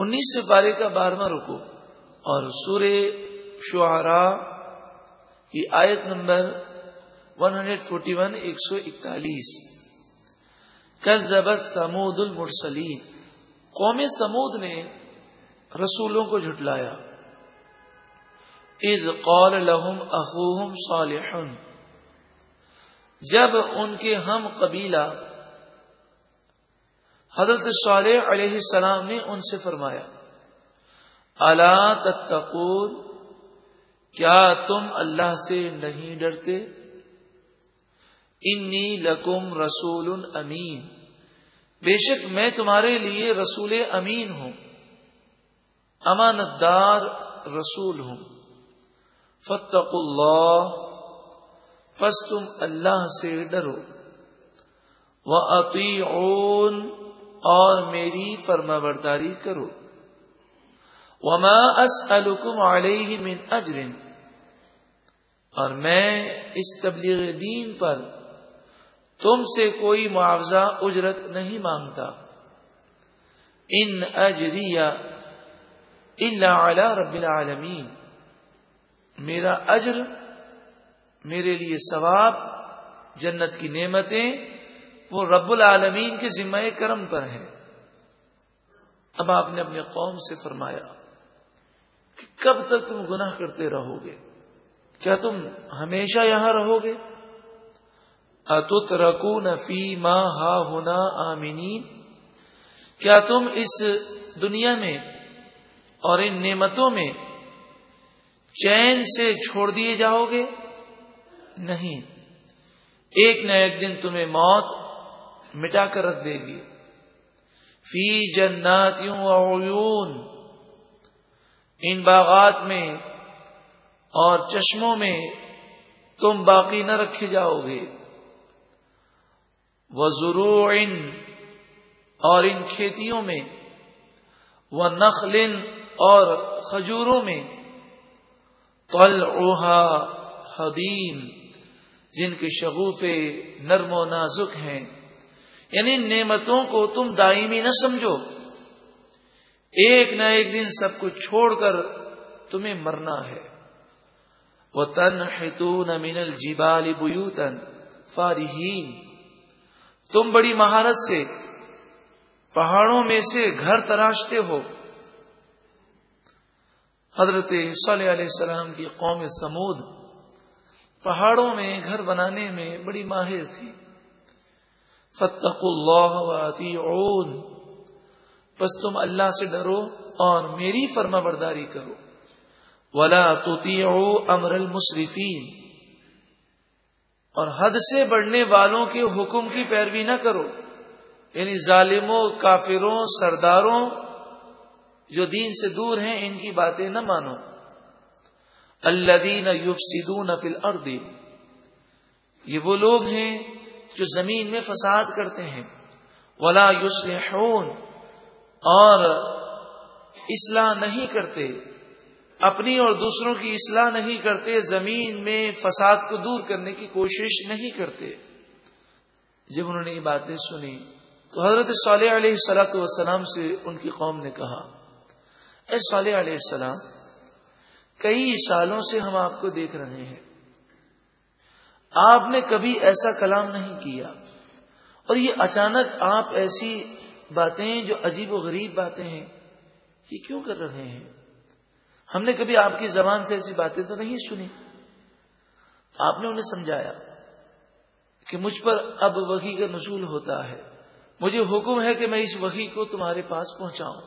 انیس سے پارے کا بارہواں رکو اور سور شعرا کی آیت number one hundred forty one ایک سو سمود المرسلین۔ قوم سمود نے رسولوں کو جھٹلایا۔ از قول لہم اخوہم صالح جب ان کے ہم قبیلہ حضرت صالح علیہ السلام نے ان سے فرمایا اللہ تتقون، کیا تم اللہ سے نہیں ڈرتے؟ انی لکم رسول امین، بے شک میں تمہارے لیے رسول امین ہوں امانت دار رسول ہوں۔ فتق اللہ، پس تم اللہ سے ڈرو۔ وہ اور میری فرما برداری کرو۔ وما اسألكم علیہ من اجر اور میں اس تبلیغ دین پر تم سے کوئی معاوضہ، اجرت نہیں مانگتا۔ ان اجریہ الا علی رب العالمین میرا اجر، میرے لیے ثواب، جنت کی نعمتیں وہ رب العالمین کے ذمہ کرم پر ہے اب آپ نے اپنے قوم سے فرمایا کہ کب تک تم گناہ کرتے رہو گے کیا تم ہمیشہ یہاں رہو گے اتت رکو نفی ماں ہا ہونا آمینی کیا تم اس دنیا میں اور ان نعمتوں میں چین سے چھوڑ دیے جاؤ گے نہیں۔ ایک نہ ایک دن تمہیں موت مٹا کر رکھ دے گی۔ فی جناتیوں عیون، ان باغات میں اور چشموں میں تم باقی نہ رکھے جاؤ گے۔ وہ ضرور اور ان کھیتیوں میں وہ نخلن، اور کھجوروں میں کل اوہا حدیم، جن کے شگوفے نرم و نازک ہیں۔ یعنی نعمتوں کو تم دائمی نہ سمجھو۔ ایک نہ ایک دن سب کچھ چھوڑ کر تمہیں مرنا ہے۔ وہ تن ہے مین الجیبال بوتن فارحین تم بڑی مہارت سے پہاڑوں میں سے گھر تراشتے ہو۔ حضرت صلی علیہ السلام کی قوم سمود پہاڑوں میں گھر بنانے میں بڑی ماہر تھی۔ فتق اللہ بس تم اللہ سے ڈرو اور میری فرما برداری کرو۔ ولا تطیعوا امر المصرفین اور حد سے بڑھنے والوں کے حکم کی پیروی نہ کرو۔ یعنی ظالموں، کافروں، سرداروں جو دین سے دور ہیں، ان کی باتیں نہ مانو۔ اللہ دین یوب سدون فل یہ وہ لوگ ہیں جو زمین میں فساد کرتے ہیں۔ ولا یوس اور اصلاح نہیں کرتے۔ اپنی اور دوسروں کی اصلاح نہیں کرتے۔ زمین میں فساد کو دور کرنے کی کوشش نہیں کرتے۔ جب انہوں نے یہ باتیں سنی تو حضرت صالح علیہ السلاۃ والسلام سے ان کی قوم نے کہا، اے صالح علیہ السلام، کئی سالوں سے ہم آپ کو دیکھ رہے ہیں۔ آپ نے کبھی ایسا کلام نہیں کیا۔ اور یہ اچانک آپ ایسی باتیں جو عجیب و غریب باتیں ہیں، یہ کیوں کر رہے ہیں؟ ہم نے کبھی آپ کی زبان سے ایسی باتیں تو نہیں سنی؟ آپ نے انہیں سمجھایا کہ مجھ پر اب وہی کا نزول ہوتا ہے۔ مجھے حکم ہے کہ میں اس وہی کو تمہارے پاس پہنچاؤں۔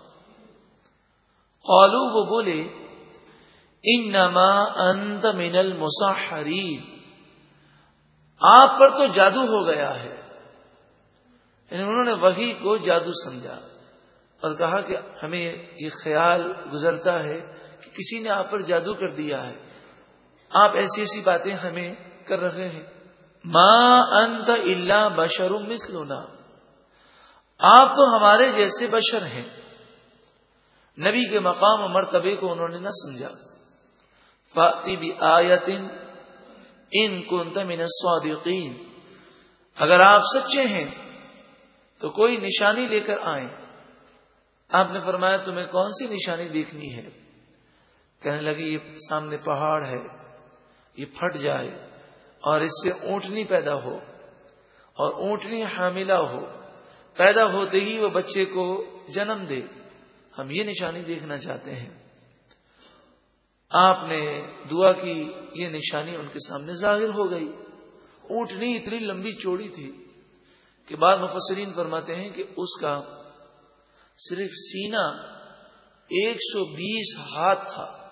قالو وہ بولے ان نما انت من المساحرین آپ پر تو جادو ہو گیا ہے۔ یعنی انہوں نے وہی کو جادو سمجھا اور کہا کہ ہمیں یہ خیال گزرتا ہے کہ کسی نے آپ پر جادو کر دیا ہے۔ آپ ایسی ایسی باتیں ہمیں کر رہے ہیں۔ ماں انت اللہ بشر مثلنا۔ آپ تو ہمارے جیسے بشر ہیں۔ نبی کے مقام و مرتبے کو انہوں نے نہ سمجھا۔ فاطی بھی آیتن ان من الصادقین۔ اگر آپ سچے ہیں، تو کوئی نشانی لے کر آئیں۔ آپ نے فرمایا، تمہیں کون سی نشانی دیکھنی ہے؟ کہنے لگے، یہ سامنے پہاڑ ہے، یہ پھٹ جائے اور اس سے اونٹنی پیدا ہو اور اونٹنی حاملہ ہو۔ پیدا ہوتے ہی وہ بچے کو جنم دے۔ ہم یہ نشانی دیکھنا چاہتے ہیں۔ آپ نے دعا کی، یہ نشانی ان کے سامنے ظاہر ہو گئی۔ اونٹنی اتنی لمبی چوڑی تھی کہ بعد مفسرین فرماتے ہیں کہ اس کا صرف سینا ایک سو بیس ہاتھ تھا،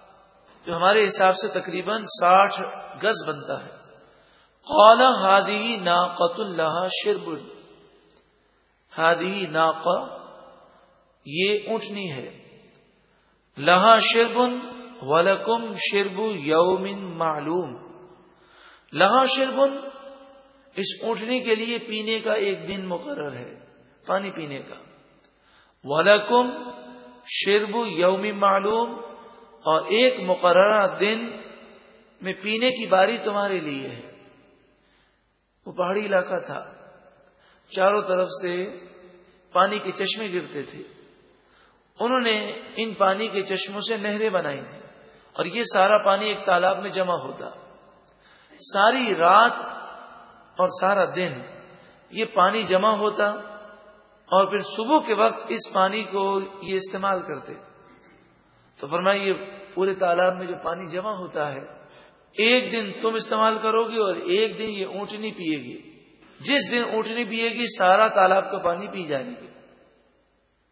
جو ہمارے حساب سے تقریباً ساٹھ گز بنتا ہے۔ قال ہادی نا قط اللہ شرب۔ ہادی نا یہ اونٹنی ہے۔ لہا شربن ولکم شرب یومن معلوم۔ لہا شربن اس اونٹنی کے لیے پینے کا ایک دن مقرر ہے، پانی پینے کا۔ ولکم شرب یوم معلوم۔ اور ایک مقررہ دن میں پینے کی باری تمہارے لیے ہے۔ وہ پہاڑی علاقہ تھا، چاروں طرف سے پانی کے چشمے گرتے تھے۔ انہوں نے ان پانی کے چشموں سے نہریں بنائی تھی اور یہ سارا پانی ایک تالاب میں جمع ہوتا۔ ساری رات اور سارا دن یہ پانی جمع ہوتا اور پھر صبح کے وقت اس پانی کو یہ استعمال کرتے۔ تو فرمایا یہ پورے تالاب میں جو پانی جمع ہوتا ہے، ایک دن تم استعمال کرو گے اور ایک دن یہ اونٹنی پیے گی۔ جس دن اونٹنی پیے گی، سارا تالاب کا پانی پی جائے گی۔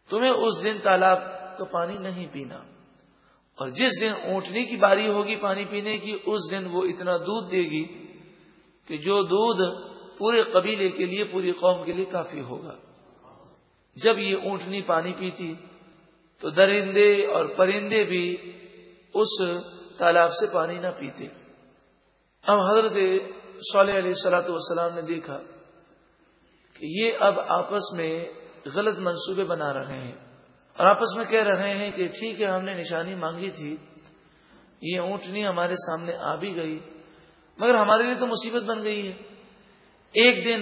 تمہیں اس دن تالاب کا پانی نہیں پینا۔ اور جس دن اونٹنی کی باری ہوگی پانی پینے کی، اس دن وہ اتنا دودھ دے گی کہ جو دودھ پورے قبیلے کے لیے، پوری قوم کے لیے کافی ہوگا۔ جب یہ اونٹنی پانی پیتی تو درندے اور پرندے بھی اس تالاب سے پانی نہ پیتے۔ اب حضرت صلی علیہ سلاۃ والسلام نے دیکھا کہ یہ اب آپس میں غلط منصوبے بنا رہے ہیں۔ اور آپس میں کہہ رہے ہیں کہ ٹھیک ہے، ہم نے نشانی مانگی تھی، یہ اونٹنی ہمارے سامنے آ بھی گئی، مگر ہمارے لیے تو مصیبت بن گئی ہے۔ ایک دن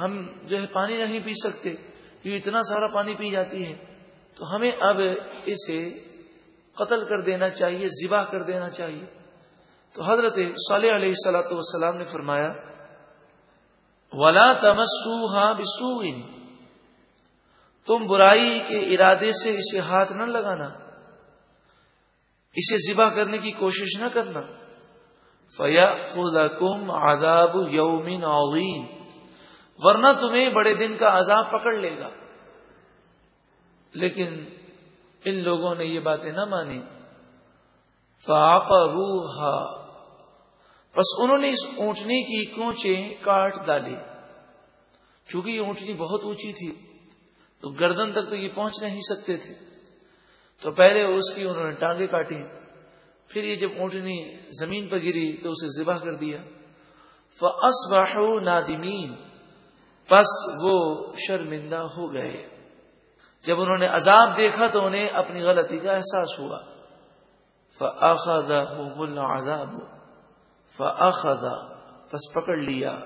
ہم جو ہے پانی نہیں پی سکتے یہ اتنا سارا پانی پی جاتی ہے۔ تو ہمیں اب اسے قتل کر دینا چاہیے، ذبح کر دینا چاہیے۔ تو حضرت صلی علیہ السلاۃ والسلام نے فرمایا، ولا تمسو ہاں تم برائی کے ارادے سے اسے ہاتھ نہ لگانا، اسے ذبح کرنے کی کوشش نہ کرنا۔ فیا خدا کم آداب یومن اوین ورنہ تمہیں بڑے دن کا عذاب پکڑ لے گا۔ لیکن ان لوگوں نے یہ باتیں نہ مانی۔ فاق روحا بس انہوں نے اس اونٹنی کی کوچیں کاٹ ڈالی۔ چونکہ یہ اونٹنی بہت اونچی تھی۔ تو گردن تک تو یہ پہنچ نہیں سکتے تھے۔ تو پہلے اس کی انہوں نے ٹانگیں کاٹی پھر یہ جب اونٹنی زمین پر گری تو اسے ذبح کر دیا۔ فس باہو نادمین بس وہ شرمندہ ہو گئے۔ جب انہوں نے عذاب دیکھا تو انہیں اپنی غلطی کا احساس ہوا۔ فخل آزاب فخا بس پکڑ لیا۔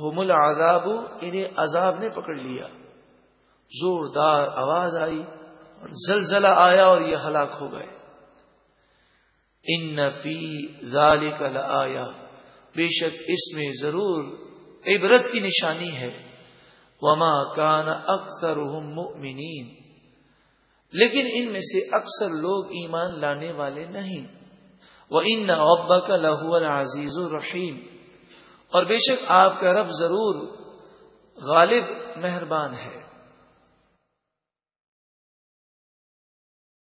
ہوم العذاب، انہیں عذاب نے پکڑ لیا۔ زوردار آواز آئی اور زلزلہ آیا اور یہ ہلاک ہو گئے۔ ان نفی ذالک آیا بے شک اس میں ضرور عبرت کی نشانی ہے۔ وما کان اکثر مؤمنین۔ لیکن ان میں سے اکثر لوگ ایمان لانے والے نہیں۔ وہ ان ابا کا لہو العزیز الرحیم اور بے شک آپ کا رب ضرور غالب مہربان ہے۔